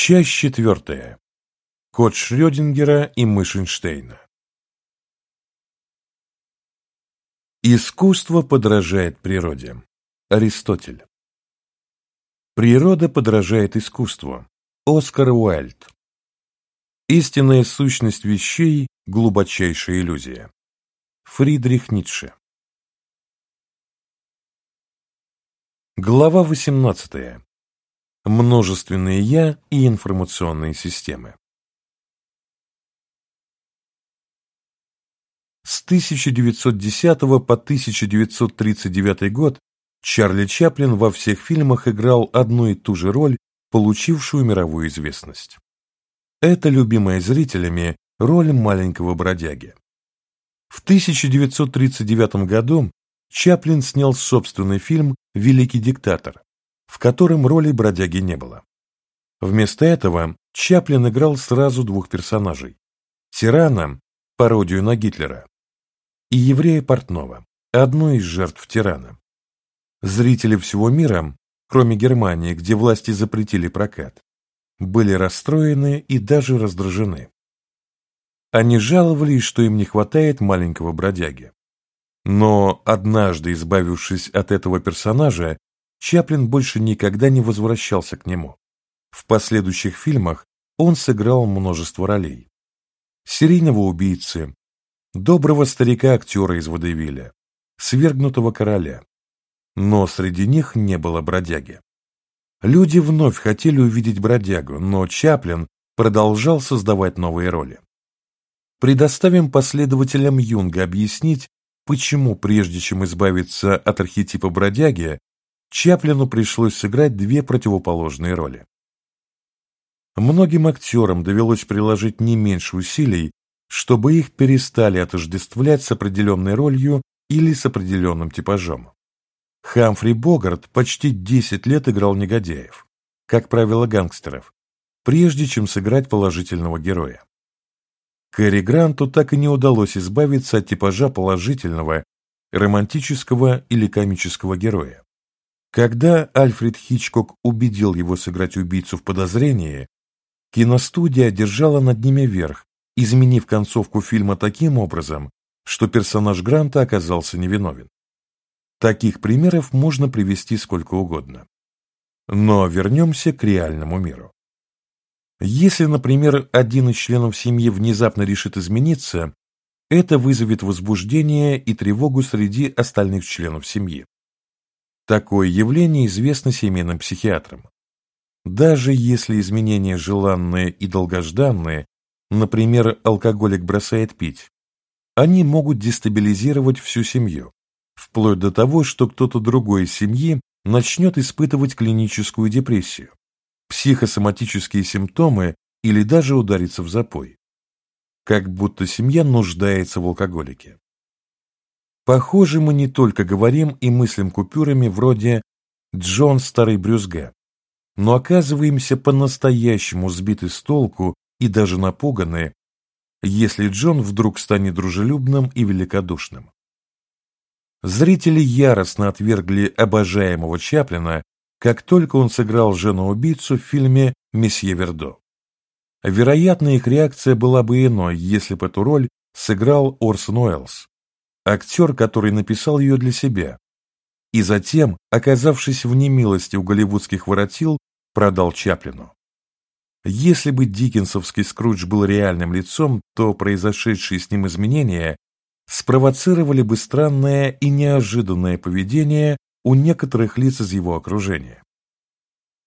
Часть четвертая. Кот Шрёдингера и мышь. Искусство подражает природе. Аристотель. Природа подражает искусству. Оскар Уайльд. Истинная сущность вещей – глубочайшая иллюзия. Фридрих Ницше. Глава 18. Множественные «я» и информационные системы. С 1910 по 1939 год Чарли Чаплин во всех фильмах играл одну и ту же роль, получившую мировую известность. Это любимая зрителями роль маленького бродяги. В 1939 году Чаплин снял собственный фильм «Великий диктатор», в котором роли бродяги не было. Вместо этого Чаплин играл сразу двух персонажей – тирана, пародию на Гитлера, и еврея Портнова, одну из жертв тирана. Зрители всего мира, кроме Германии, где власти запретили прокат, были расстроены и даже раздражены. Они жаловались, что им не хватает маленького бродяги. Но однажды, избавившись от этого персонажа, Чаплин больше никогда не возвращался к нему. В последующих фильмах он сыграл множество ролей. Серийного убийцы, доброго старика-актера из Водевиля, свергнутого короля. Но среди них не было бродяги. Люди вновь хотели увидеть бродягу, но Чаплин продолжал создавать новые роли. Предоставим последователям Юнга объяснить, почему прежде чем избавиться от архетипа бродяги, Чаплину пришлось сыграть две противоположные роли. Многим актерам довелось приложить не меньше усилий, чтобы их перестали отождествлять с определенной ролью или с определенным типажом. Хамфри Богарт почти 10 лет играл негодяев, как правило гангстеров, прежде чем сыграть положительного героя. Кэрри Гранту так и не удалось избавиться от типажа положительного, романтического или комического героя. Когда Альфред Хичкок убедил его сыграть убийцу в подозрении, киностудия держала над ними верх, изменив концовку фильма таким образом, что персонаж Гранта оказался невиновен. Таких примеров можно привести сколько угодно. Но вернемся к реальному миру. Если, например, один из членов семьи внезапно решит измениться, это вызовет возбуждение и тревогу среди остальных членов семьи. Такое явление известно семейным психиатрам. Даже если изменения желанные и долгожданные, например, алкоголик бросает пить, они могут дестабилизировать всю семью, вплоть до того, что кто-то другой из семьи начнет испытывать клиническую депрессию, психосоматические симптомы или даже удариться в запой. Как будто семья нуждается в алкоголике. Похоже, мы не только говорим и мыслим купюрами вроде «Джон старый брюзга», но оказываемся по-настоящему сбиты с толку и даже напуганы, если Джон вдруг станет дружелюбным и великодушным. Зрители яростно отвергли обожаемого Чаплина как только он сыграл жену-убийцу в фильме «Месье Вердо». Вероятно, их реакция была бы иной, если бы эту роль сыграл Орсон Уэллс, актер, который написал ее для себя, и затем, оказавшись в немилости у голливудских воротил, продал Чаплину. Если бы Диккенсовский Скрудж был реальным лицом, то произошедшие с ним изменения спровоцировали бы странное и неожиданное поведение у некоторых лиц из его окружения.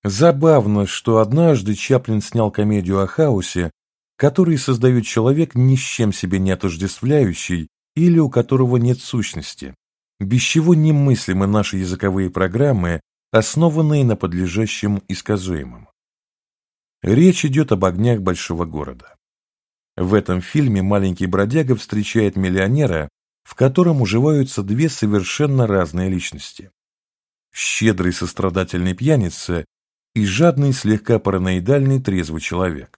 Забавно, что однажды Чаплин снял комедию о хаосе, который создает человек ни с чем себе не отождествляющий или у которого нет сущности, без чего немыслимы наши языковые программы, основанные на подлежащем и сказуемом. Речь идет об огнях большого города. В этом фильме маленький бродяга встречает миллионера, в котором уживаются две совершенно разные личности щедрый сострадательный пьяница и жадный слегка параноидальный трезвый человек.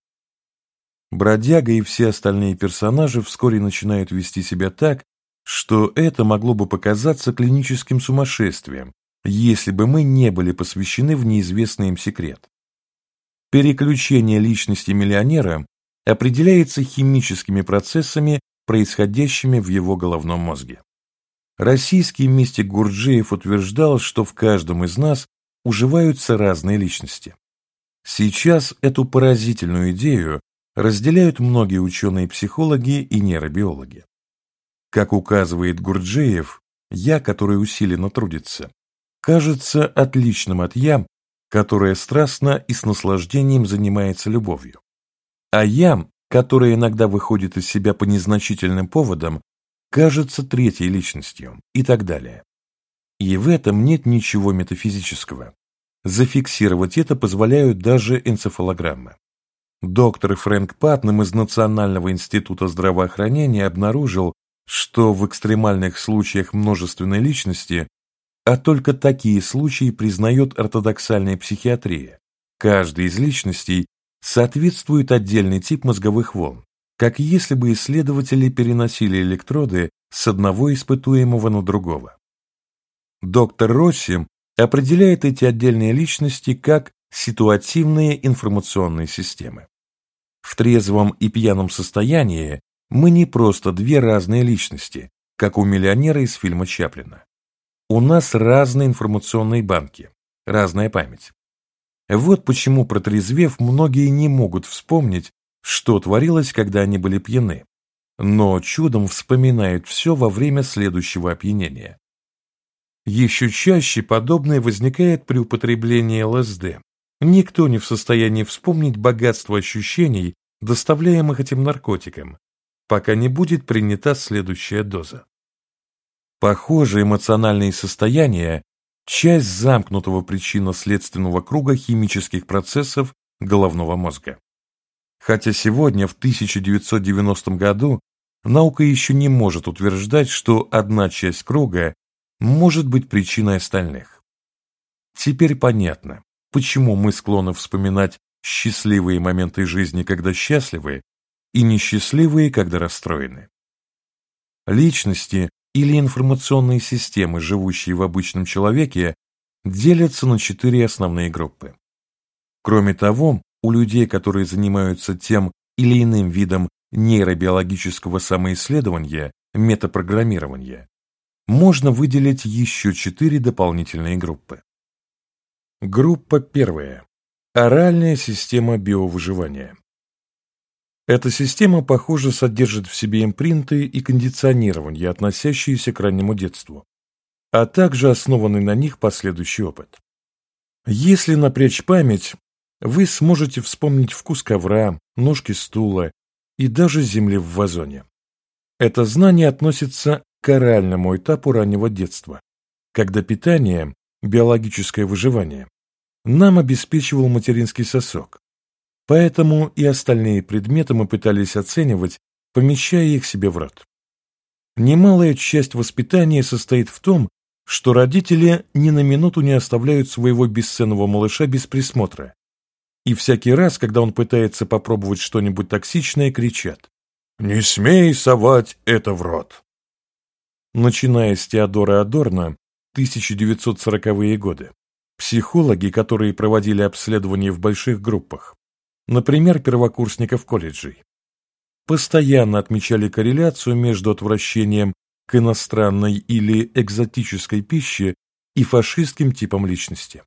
Бродяга и все остальные персонажи вскоре начинают вести себя так, что это могло бы показаться клиническим сумасшествием, если бы мы не были посвящены в неизвестный им секрет. переключение личности миллионера определяется химическими процессами, происходящими в его головном мозге. Российский мистик Гурджиев утверждал, что в каждом из нас уживаются разные личности. Сейчас эту поразительную идею разделяют многие ученые-психологи и нейробиологи. Как указывает Гурджиев, «я», который усиленно трудится, кажется отличным от «я», которое страстно и с наслаждением занимается любовью. А «я», которое иногда выходит из себя по незначительным поводам, кажется третьей личностью и так далее. И в этом нет ничего метафизического. Зафиксировать это позволяют даже энцефалограммы. Доктор Фрэнк Патнам из Национального института здравоохранения обнаружил, что в экстремальных случаях множественной личности, а только такие случаи признает ортодоксальная психиатрия, каждая из личностей соответствует отдельный тип мозговых волн, как если бы исследователи переносили электроды с одного испытуемого на другого. Доктор Росси определяет эти отдельные личности как ситуативные информационные системы. В трезвом и пьяном состоянии мы не просто две разные личности, как у миллионера из фильма Чаплина. У нас разные информационные банки, разная память. Вот почему, протрезвев, многие не могут вспомнить, что творилось, когда они были пьяны, но чудом вспоминают все во время следующего опьянения. Еще чаще подобное возникает при употреблении ЛСД. Никто не в состоянии вспомнить богатство ощущений, доставляемых этим наркотиком, пока не будет принята следующая доза. Похоже, эмоциональные состояния – часть замкнутого причинно-следственного круга химических процессов головного мозга. Хотя сегодня, в 1990 году, наука еще не может утверждать, что одна часть круга может быть причиной остальных. Теперь понятно, почему мы склонны вспоминать счастливые моменты жизни, когда счастливы, и несчастливые, когда расстроены. Личности или информационные системы, живущие в обычном человеке, делятся на четыре основные группы. Кроме того, у людей, которые занимаются тем или иным видом нейробиологического самоисследования, метапрограммирования, можно выделить еще четыре дополнительные группы. Группа первая. Оральная система биовыживания. Эта система, похоже, содержит в себе импринты и кондиционирование, относящиеся к раннему детству, а также основанный на них последующий опыт. Если напрячь память, вы сможете вспомнить вкус ковра, ножки стула и даже земли в вазоне. Это знание относится к оральному этапу раннего детства, когда питание, биологическое выживание, нам обеспечивал материнский сосок. Поэтому и остальные предметы мы пытались оценивать, помещая их себе в рот. Немалая часть воспитания состоит в том, что родители ни на минуту не оставляют своего бесценного малыша без присмотра. И всякий раз, когда он пытается попробовать что-нибудь токсичное, кричат «Не смей совать это в рот!» Начиная с Теодора Адорна, 1940-е годы, психологи, которые проводили обследования в больших группах, например, первокурсников колледжей, постоянно отмечали корреляцию между отвращением к иностранной или экзотической пище и фашистским типом личности.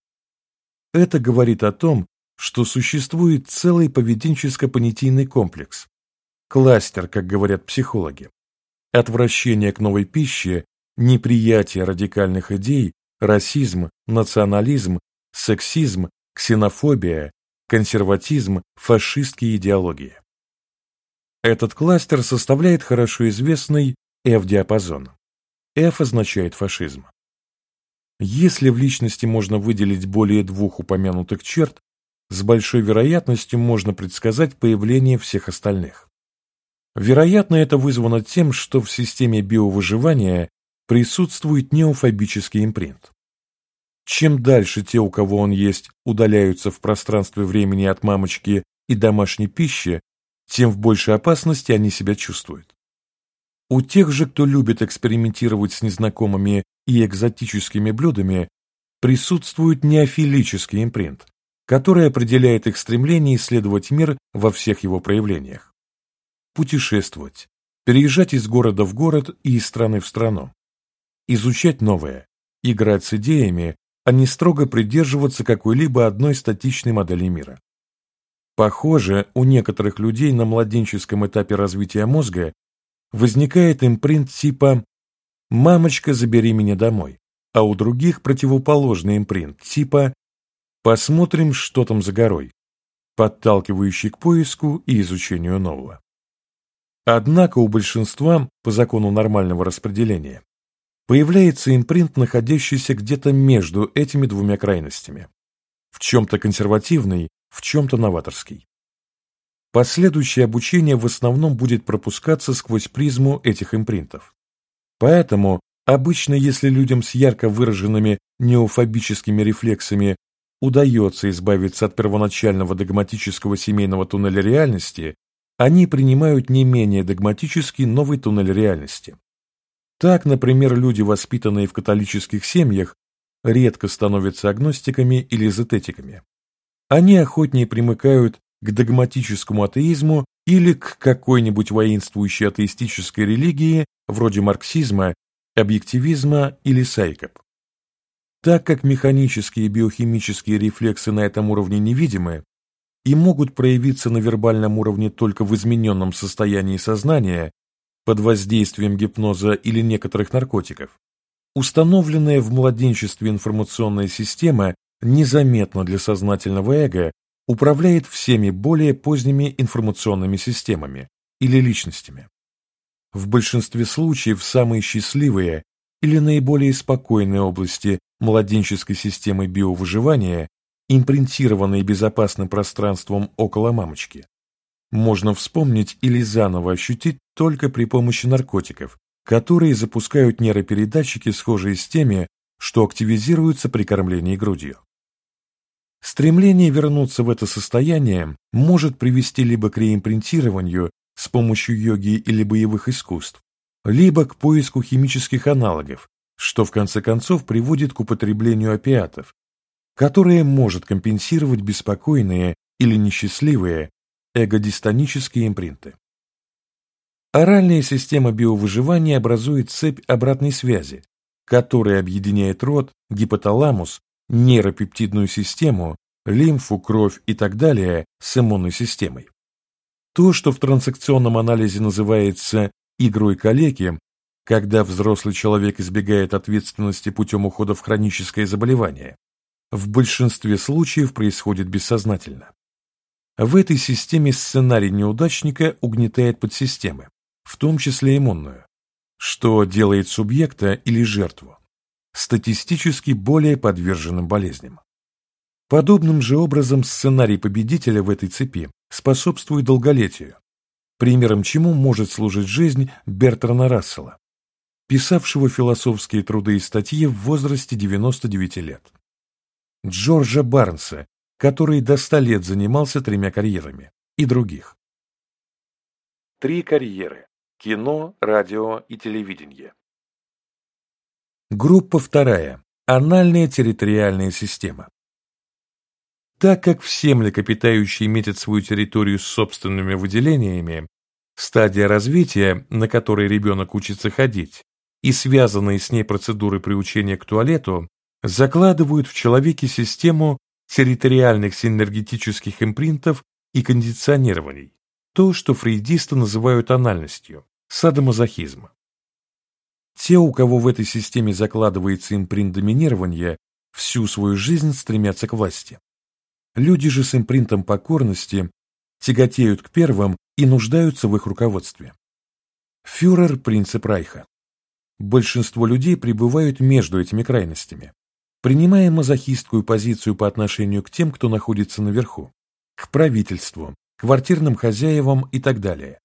Это говорит о том, что существует целый поведенческо-понятийный комплекс, кластер, как говорят психологи, отвращение к новой пище, неприятие радикальных идей, расизм, национализм, сексизм, ксенофобия, консерватизм, фашистские идеологии. Этот кластер составляет хорошо известный F-диапазон. F означает фашизм. Если в личности можно выделить более двух упомянутых черт, с большой вероятностью можно предсказать появление всех остальных. Вероятно, это вызвано тем, что в системе биовыживания присутствует неофобический импринт. Чем дальше те, у кого он есть, удаляются в пространстве времени от мамочки и домашней пищи, тем в большей опасности они себя чувствуют. У тех же, кто любит экспериментировать с незнакомыми и экзотическими блюдами, присутствует неофилический импринт, которое определяет их стремление исследовать мир во всех его проявлениях. Путешествовать, переезжать из города в город и из страны в страну. Изучать новое, играть с идеями, а не строго придерживаться какой-либо одной статичной модели мира. Похоже, у некоторых людей на младенческом этапе развития мозга возникает импринт типа «мамочка, забери меня домой», а у других противоположный импринт типа «посмотрим, что там за горой», подталкивающий к поиску и изучению нового. Однако у большинства, по закону нормального распределения, появляется импринт, находящийся где-то между этими двумя крайностями. В чем-то консервативный, в чем-то новаторский. Последующее обучение в основном будет пропускаться сквозь призму этих импринтов. Поэтому обычно, если людям с ярко выраженными неофобическими рефлексами удается избавиться от первоначального догматического семейного туннеля реальности, они принимают не менее догматический новый туннель реальности. Так, например, люди, воспитанные в католических семьях, редко становятся агностиками или эзотетиками они охотнее примыкают к догматическому атеизму или к какой-нибудь воинствующей атеистической религии вроде марксизма, объективизма или сайкоп. Так как механические биохимические рефлексы на этом уровне невидимы и могут проявиться на вербальном уровне только в измененном состоянии сознания под воздействием гипноза или некоторых наркотиков, установленная в младенчестве информационная система незаметно для сознательного эго управляет всеми более поздними информационными системами или личностями. В большинстве случаев самые счастливые или наиболее спокойные области младенческой системы биовыживания, импринтированные безопасным пространством около мамочки, можно вспомнить или заново ощутить только при помощи наркотиков, которые запускают нейропередатчики, схожие с теми, что активизируются при кормлении грудью. Стремление вернуться в это состояние может привести либо к реимпринтированию с помощью йоги или боевых искусств, либо к поиску химических аналогов, что в конце концов приводит к употреблению опиатов, которое может компенсировать беспокойные или несчастливые эгодистонические импринты. Оральная система биовыживания образует цепь обратной связи, которая объединяет рот, гипоталамус нейропептидную систему, лимфу, кровь и так далее с иммунной системой. То, что в трансакционном анализе называется «игрой калеки», когда взрослый человек избегает ответственности путем ухода в хроническое заболевание, в большинстве случаев происходит бессознательно. В этой системе сценарий неудачника угнетает подсистемы, в том числе иммунную, что делает субъекта или жертву статистически более подверженным болезням. Подобным же образом сценарий победителя в этой цепи способствует долголетию, примером чему может служить жизнь Бертрана Рассела, писавшего философские труды и статьи в возрасте 99 лет. Джорджа Барнса, который до 100 лет занимался тремя карьерами, и других. Три карьеры – кино, радио и телевидение. Группа вторая. Анальная территориальная система. Так как все млекопитающие метят свою территорию с собственными выделениями, стадия развития, на которой ребенок учится ходить, и связанные с ней процедуры приучения к туалету, закладывают в человеке систему территориальных синергетических импринтов и кондиционирований, то, что фрейдисты называют анальностью, садомазохизма. Те, у кого в этой системе закладывается импринт доминирования, всю свою жизнь стремятся к власти. Люди же с импринтом покорности тяготеют к первым и нуждаются в их руководстве. Фюрер – принцип Райха. Большинство людей пребывают между этими крайностями, принимая мазохистскую позицию по отношению к тем, кто находится наверху, к правительству, квартирным хозяевам и так далее,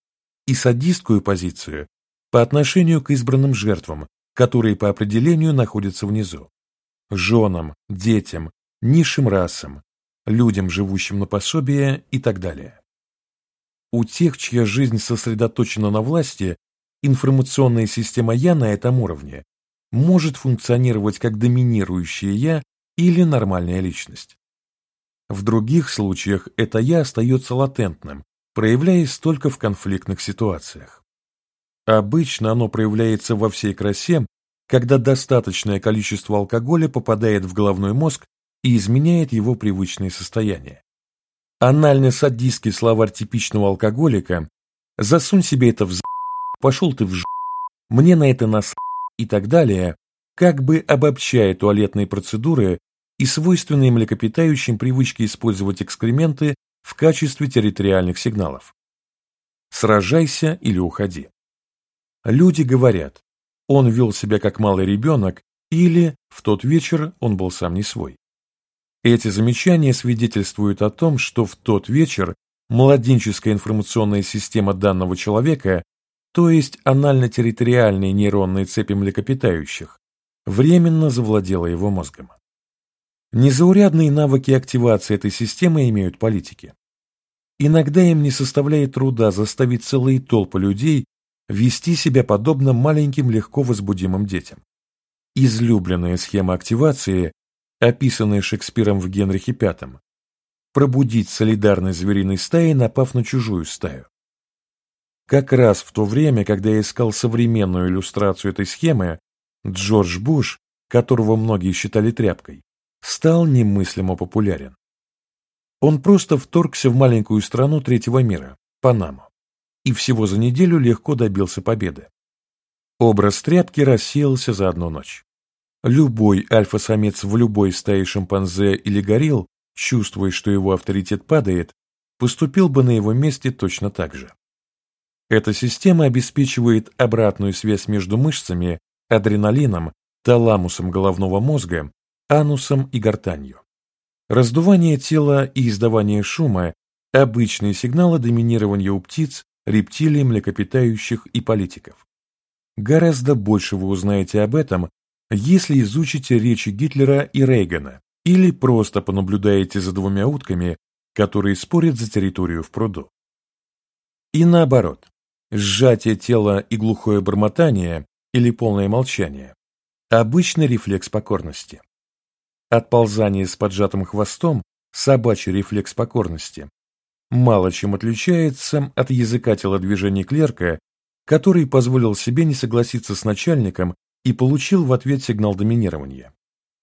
и садистскую позицию по отношению к избранным жертвам, которые по определению находятся внизу, женам, детям, низшим расам, людям, живущим на пособие и так далее. У тех, чья жизнь сосредоточена на власти, информационная система «я» на этом уровне может функционировать как доминирующее «я» или нормальная личность. В других случаях это «я» остается латентным, проявляясь только в конфликтных ситуациях. Обычно оно проявляется во всей красе, когда достаточное количество алкоголя попадает в головной мозг и изменяет его привычные состояния. Анально-садистский словарь типичного алкоголика «засунь себе это в пошел ты в мне на это нас и так далее, как бы обобщая туалетные процедуры и свойственные млекопитающим привычки использовать экскременты в качестве территориальных сигналов. Сражайся или уходи. Люди говорят, он вел себя как малый ребенок или в тот вечер он был сам не свой. Эти замечания свидетельствуют о том, что в тот вечер младенческая информационная система данного человека, то есть анально-территориальные нейронные цепи млекопитающих, временно завладела его мозгом. Незаурядные навыки активации этой системы имеют политики. Иногда им не составляет труда заставить целые толпы людей вести себя подобно маленьким легко возбудимым детям. Излюбленная схема активации, описанная Шекспиром в Генрихе V, пробудить солидарность звериной стаи, напав на чужую стаю. Как раз в то время, когда я искал современную иллюстрацию этой схемы, Джордж Буш, которого многие считали тряпкой, стал немыслимо популярен. Он просто вторгся в маленькую страну третьего мира, Панаму, и всего за неделю легко добился победы. Образ тряпки рассеялся за одну ночь. Любой альфа-самец в любой стае шимпанзе или горилл, чувствуя, что его авторитет падает, поступил бы на его месте точно так же. Эта система обеспечивает обратную связь между мышцами, адреналином, таламусом головного мозга, анусом и гортанью. Раздувание тела и издавание шума – обычные сигналы доминирования у птиц, рептилий, млекопитающих и политиков. Гораздо больше вы узнаете об этом, если изучите речи Гитлера и Рейгана или просто понаблюдаете за двумя утками, которые спорят за территорию в пруду. И наоборот, Сжатие тела и глухое бормотание или полное молчание – обычный рефлекс покорности. Отползание с поджатым хвостом – собачий рефлекс покорности – мало чем отличается от языка телодвижений клерка, который позволил себе не согласиться с начальником и получил в ответ сигнал доминирования.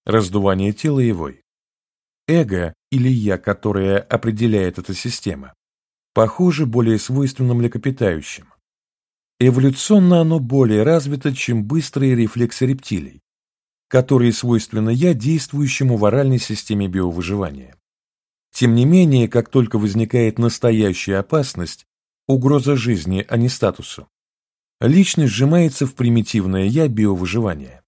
Раздувание тела вой. Эго или «я», которое определяет эта система, похоже более свойственно млекопитающим. Эволюционно оно более развито, чем быстрые рефлексы рептилий, которые свойственны я, действующему в оральной системе биовыживания. Тем не менее, как только возникает настоящая опасность, угроза жизни, а не статусу, личность сжимается в примитивное «я» биовыживания.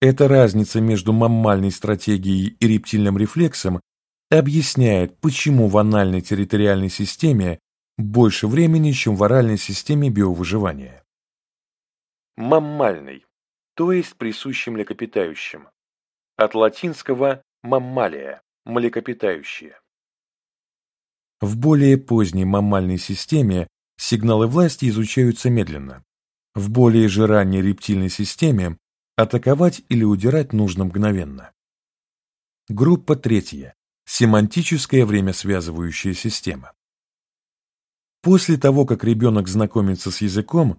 Эта разница между маммальной стратегией и рептильным рефлексом объясняет, почему в анальной территориальной системе больше времени, чем в оральной системе биовыживания. Маммальный, то есть присущий млекопитающим. От латинского «маммалия» – млекопитающие. В более поздней маммальной системе сигналы власти изучаются медленно. В более же ранней рептильной системе атаковать или удирать нужно мгновенно. Группа третья. Семантическая времясвязывающая система. После того, как ребенок знакомится с языком,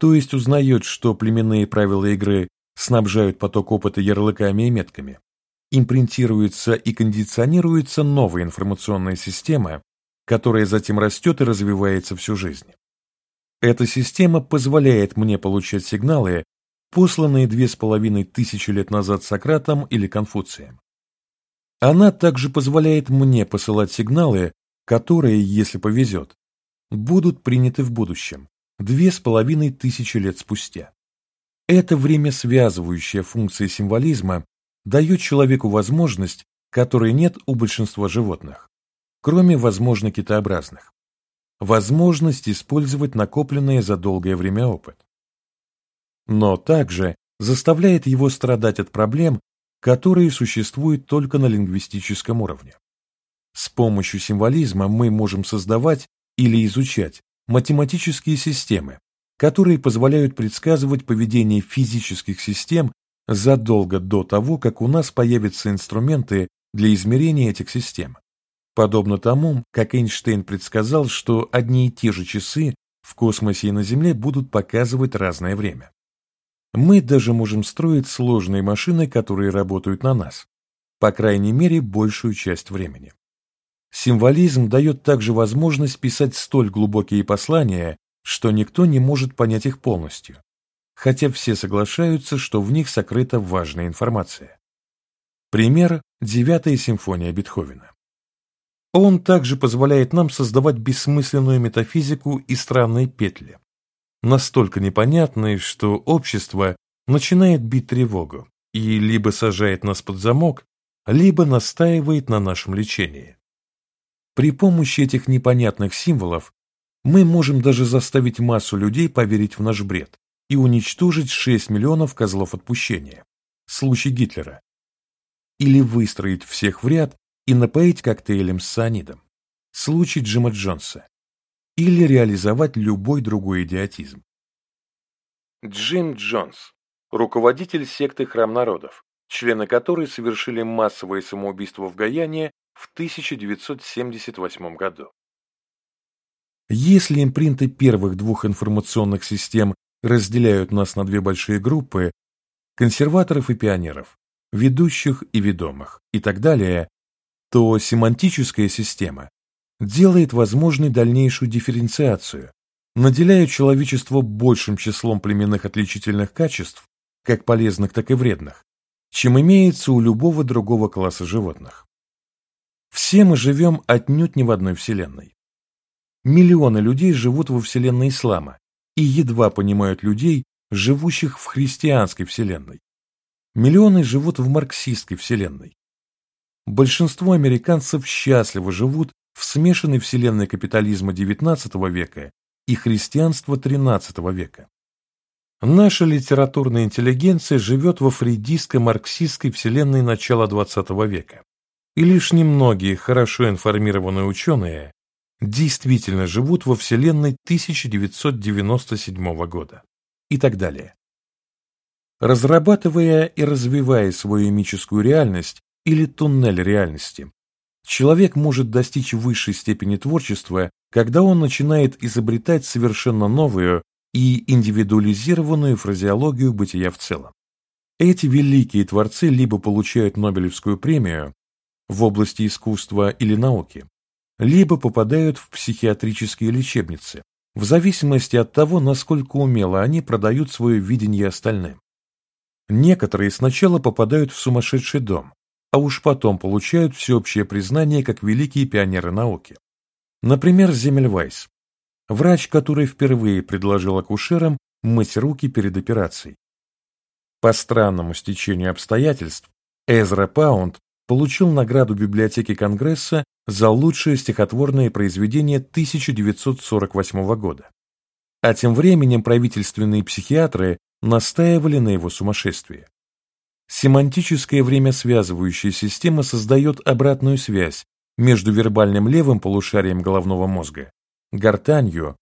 то есть узнает, что племенные правила игры снабжают поток опыта ярлыками и метками, импринтируется и кондиционируется новая информационная система, которая затем растет и развивается всю жизнь. Эта система позволяет мне получать сигналы, посланные две с половиной тысячи лет назад Сократом или Конфуцием. Она также позволяет мне посылать сигналы, которые, если повезет, будут приняты в будущем, две с половиной тысячи лет спустя. Это время связывающая функция символизма дает человеку возможность, которой нет у большинства животных, кроме, возможно, китообразных. Возможность использовать накопленный за долгое время опыт. Но также заставляет его страдать от проблем, которые существуют только на лингвистическом уровне. С помощью символизма мы можем создавать или изучать математические системы, которые позволяют предсказывать поведение физических систем задолго до того, как у нас появятся инструменты для измерения этих систем, подобно тому, как Эйнштейн предсказал, что одни и те же часы в космосе и на Земле будут показывать разное время. Мы даже можем строить сложные машины, которые работают на нас, по крайней мере, большую часть времени. Символизм дает также возможность писать столь глубокие послания, что никто не может понять их полностью, хотя все соглашаются, что в них сокрыта важная информация. Пример – девятая симфония Бетховена. Он также позволяет нам создавать бессмысленную метафизику и странные петли, настолько непонятные, что общество начинает бить тревогу и либо сажает нас под замок, либо настаивает на нашем лечении. При помощи этих непонятных символов мы можем даже заставить массу людей поверить в наш бред и уничтожить 6 миллионов козлов отпущения, случай Гитлера, или выстроить всех в ряд и напоить коктейлем с цианидом. Случай Джима Джонса. Или реализовать любой другой идиотизм. Джим Джонс, руководитель секты Храм народов, члены которой совершили массовое самоубийство в Гаяне в 1978 году. Если импринты первых двух информационных систем разделяют нас на две большие группы – консерваторов и пионеров, ведущих и ведомых и так далее, то семантическая система делает возможной дальнейшую дифференциацию, наделяя человечество большим числом племенных отличительных качеств, как полезных, так и вредных, чем имеется у любого другого класса животных. Все мы живем отнюдь не в одной вселенной. Миллионы людей живут во вселенной ислама и едва понимают людей, живущих в христианской вселенной. Миллионы живут в марксистской вселенной. Большинство американцев счастливо живут в смешанной вселенной капитализма XIX века и христианства XIII века. Наша литературная интеллигенция живет во фрейдистско-марксистской вселенной начала XX века. И лишь немногие хорошо информированные ученые действительно живут во вселенной 1997 года. И так далее. Разрабатывая и развивая свою мимическую реальность, или туннель реальности. Человек может достичь высшей степени творчества, когда он начинает изобретать совершенно новую и индивидуализированную фразеологию бытия в целом. Эти великие творцы либо получают Нобелевскую премию в области искусства или науки, либо попадают в психиатрические лечебницы, в зависимости от того, насколько умело они продают свое видение остальным. Некоторые сначала попадают в сумасшедший дом, а уж потом получают всеобщее признание как великие пионеры науки. Например, Земельвайс, врач, который впервые предложил акушерам мыть руки перед операцией. По странному стечению обстоятельств, Эзра Паунд получил награду библиотеки Конгресса за лучшее стихотворное произведение 1948 года. А тем временем правительственные психиатры настаивали на его сумасшествии. Семантическая времясвязывающая система создает обратную связь между вербальным левым полушарием головного мозга, гортанью,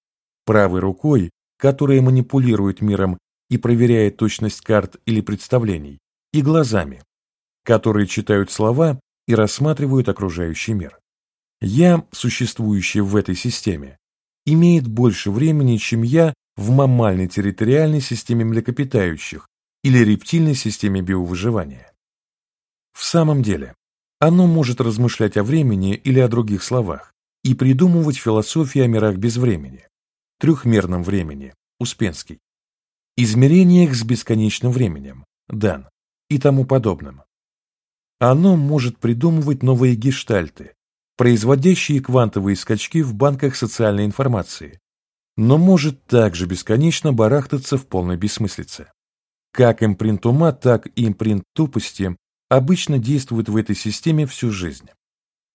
правой рукой, которая манипулирует миром и проверяет точность карт или представлений, и глазами, которые читают слова и рассматривают окружающий мир. Я, существующий в этой системе, имеет больше времени, чем я в маммальной территориальной системе млекопитающих, или рептильной системе биовыживания. В самом деле, оно может размышлять о времени или о других словах и придумывать философии о мирах без времени, трехмерном времени, Успенский, измерениях с бесконечным временем, Дан, и тому подобным. Оно может придумывать новые гештальты, производящие квантовые скачки в банках социальной информации, но может также бесконечно барахтаться в полной бессмыслице. Как импринт ума, так и импринт тупости обычно действуют в этой системе всю жизнь.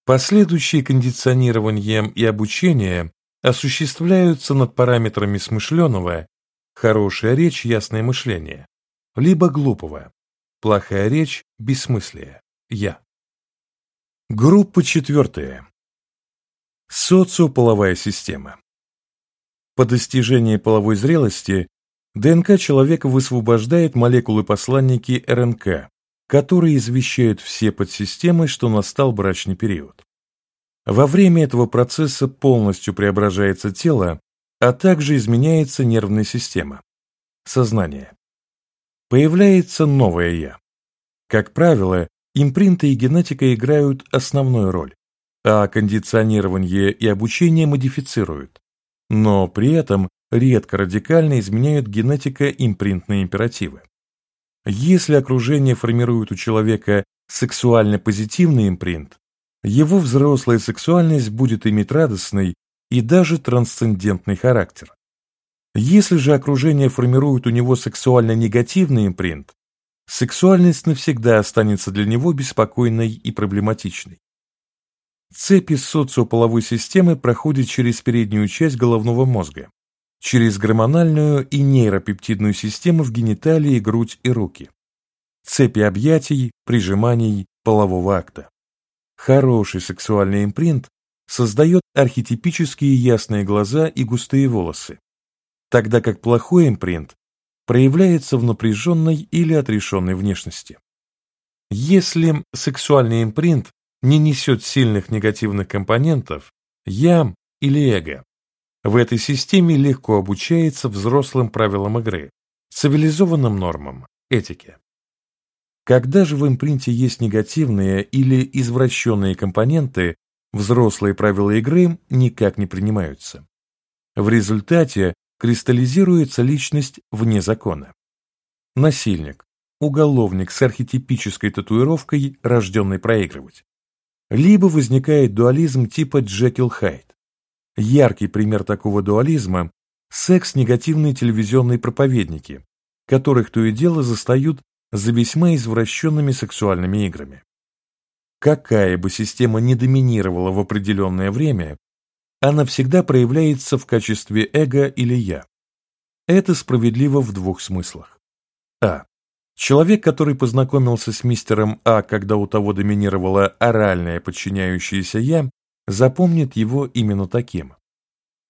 Последующие кондиционирование и обучение осуществляются над параметрами смышленого хорошая речь, ясное мышление, либо глупого, плохая речь, бессмыслие, я. Группа четвертая. Социополовая система. По достижении половой зрелости ДНК человека высвобождает молекулы-посланники РНК, которые извещают все подсистемы, что настал брачный период. Во время этого процесса полностью преображается тело, а также изменяется нервная система, сознание. Появляется новое «я». Как правило, импринты и генетика играют основную роль, а кондиционирование и обучение модифицируют, но при этом редко радикально изменяют генетика-импринтные императивы. Если окружение формирует у человека сексуально позитивный импринт, его взрослая сексуальность будет иметь радостный и даже трансцендентный характер. Если же окружение формирует у него сексуально негативный импринт, сексуальность навсегда останется для него беспокойной и проблематичной. Цепи социополовой системы проходят через переднюю часть головного мозга, через гормональную и нейропептидную системы в гениталии, грудь и руки, цепи объятий, прижиманий, полового акта. Хороший сексуальный импринт создает архетипические ясные глаза и густые волосы, тогда как плохой импринт проявляется в напряженной или отрешенной внешности. Если сексуальный импринт не несет сильных негативных компонентов, я или эго, в этой системе легко обучается взрослым правилам игры, цивилизованным нормам, этике. Когда же в импринте есть негативные или извращенные компоненты, взрослые правила игры никак не принимаются. В результате кристаллизируется личность вне закона. Насильник, уголовник с архетипической татуировкой, рожденный проигрывать. Либо возникает дуализм типа Джекил Хайд. Яркий пример такого дуализма – секс-негативные телевизионные проповедники, которых то и дело застают за весьма извращенными сексуальными играми. Какая бы система ни доминировала в определенное время, она всегда проявляется в качестве эго или «я». Это справедливо в двух смыслах. А. Человек, который познакомился с мистером А, когда у того доминировало оральное подчиняющееся «я», запомнит его именно таким.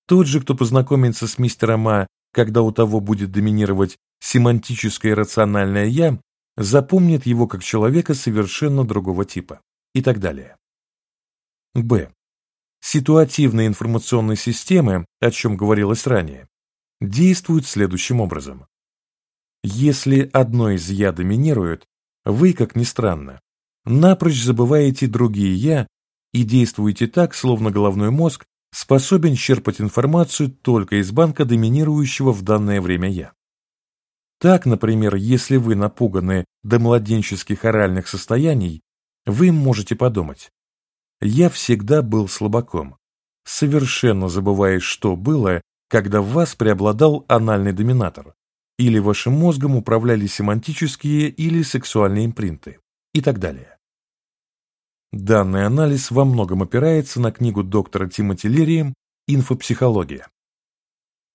Тот же, кто познакомится с мистером А, когда у того будет доминировать семантическое рациональное «я», запомнит его как человека совершенно другого типа и так далее. Б. Ситуативные информационные системы, о чем говорилось ранее, действуют следующим образом. Если одно из «я» доминирует, вы, как ни странно, напрочь забываете другие «я» и действуете так, словно головной мозг способен черпать информацию только из банка доминирующего в данное время «я». Так, например, если вы напуганы до младенческих оральных состояний, вы можете подумать, я всегда был слабаком, совершенно забывая, что было, когда в вас преобладал анальный доминатор, или вашим мозгом управляли семантические или сексуальные импринты, и так далее. Данный анализ во многом опирается на книгу доктора Тимоти Лерии «Инфопсихология».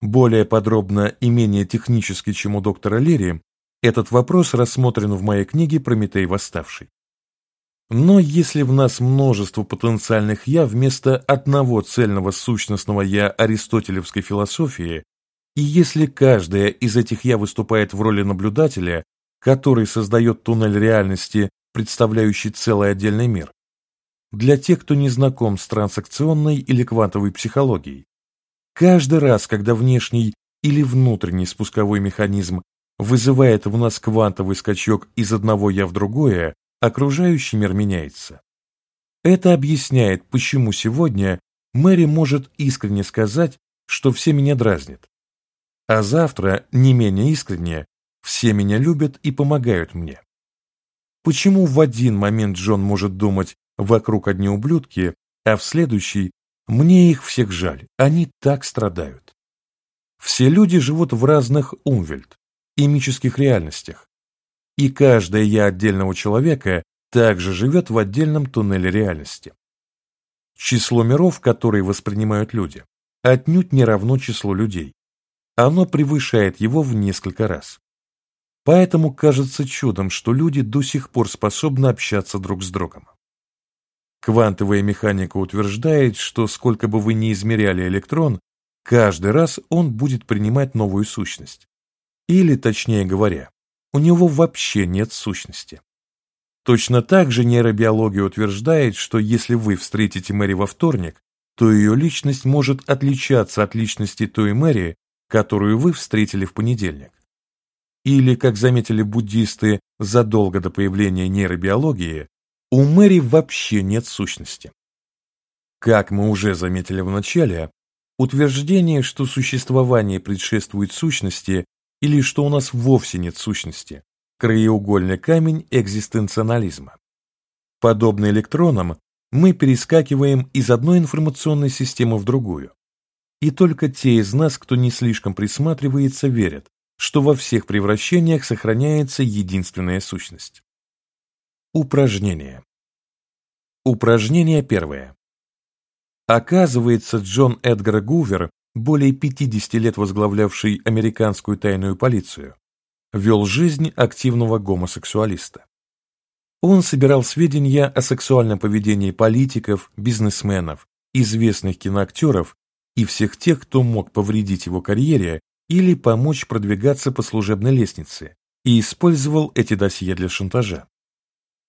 Более подробно и менее технически, чем у доктора Лерии, этот вопрос рассмотрен в моей книге «Прометей восставший». Но если в нас множество потенциальных «я» вместо одного цельного сущностного «я» аристотелевской философии, и если каждая из этих «я» выступает в роли наблюдателя, который создает туннель реальности, представляющий целый отдельный мир, для тех, кто не знаком с трансакционной или квантовой психологией, Каждый раз, когда внешний или внутренний спусковой механизм вызывает в нас квантовый скачок из одного «я» в другое, окружающий мир меняется. Это объясняет, почему сегодня Мэри может искренне сказать, что все меня дразнят. А завтра, не менее искренне, все меня любят и помогают мне. Почему в один момент Джон может думать «вокруг одни ублюдки», а в следующий мне их всех жаль, они так страдают. Все люди живут в разных умвельт, имических реальностях, и каждое «я» отдельного человека также живет в отдельном туннеле реальности. Число миров, которые воспринимают люди, отнюдь не равно числу людей. Оно превышает его в несколько раз. Поэтому кажется чудом, что люди до сих пор способны общаться друг с другом. Квантовая механика утверждает, что сколько бы вы ни измеряли электрон, каждый раз он будет принимать новую сущность. Или, точнее говоря, у него вообще нет сущности. Точно так же нейробиология утверждает, что если вы встретите Мэри во вторник, то ее личность может отличаться от личности той Мэри, которую вы встретили в понедельник. Или, как заметили буддисты задолго до появления нейробиологии, у Мэри вообще нет сущности. Как мы уже заметили в начале, утверждение, что существование предшествует сущности или что у нас вовсе нет сущности, краеугольный камень экзистенциализма. Подобно электронам, мы перескакиваем из одной информационной системы в другую. И только те из нас, кто не слишком присматривается, верят, что во всех превращениях сохраняется единственная сущность. Упражнение. Упражнение первое. Оказывается, Джон Эдгар Гувер, более 50 лет возглавлявший американскую тайную полицию, вел жизнь активного гомосексуалиста. Он собирал сведения о сексуальном поведении политиков, бизнесменов, известных киноактеров и всех тех, кто мог повредить его карьере или помочь продвигаться по служебной лестнице, и использовал эти досье для шантажа.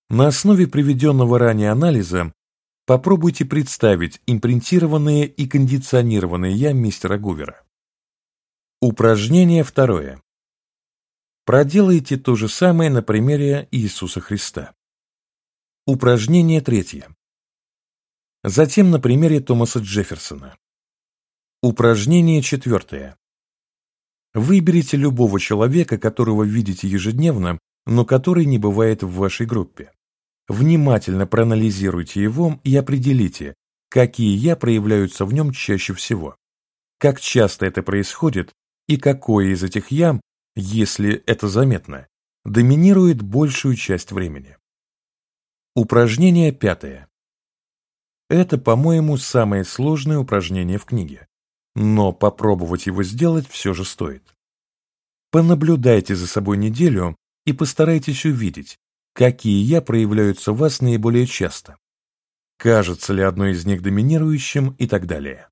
На основе приведенного ранее анализа попробуйте представить импринтированные и кондиционированные «я» мистера Гувера. Упражнение второе. Проделайте то же самое на примере Иисуса Христа. Упражнение третье. Затем на примере Томаса Джефферсона. Упражнение четвертое. Выберите любого человека, которого видите ежедневно, но который не бывает в вашей группе. Внимательно проанализируйте его и определите, какие «я» проявляются в нем чаще всего, как часто это происходит и какое из этих «я», если это заметно, доминирует большую часть времени. Упражнение пятое. Это, по-моему, самое сложное упражнение в книге, но попробовать его сделать все же стоит. Понаблюдайте за собой неделю и постарайтесь увидеть, какие «я» проявляются в вас наиболее часто. Кажется ли одно из них доминирующим и так далее.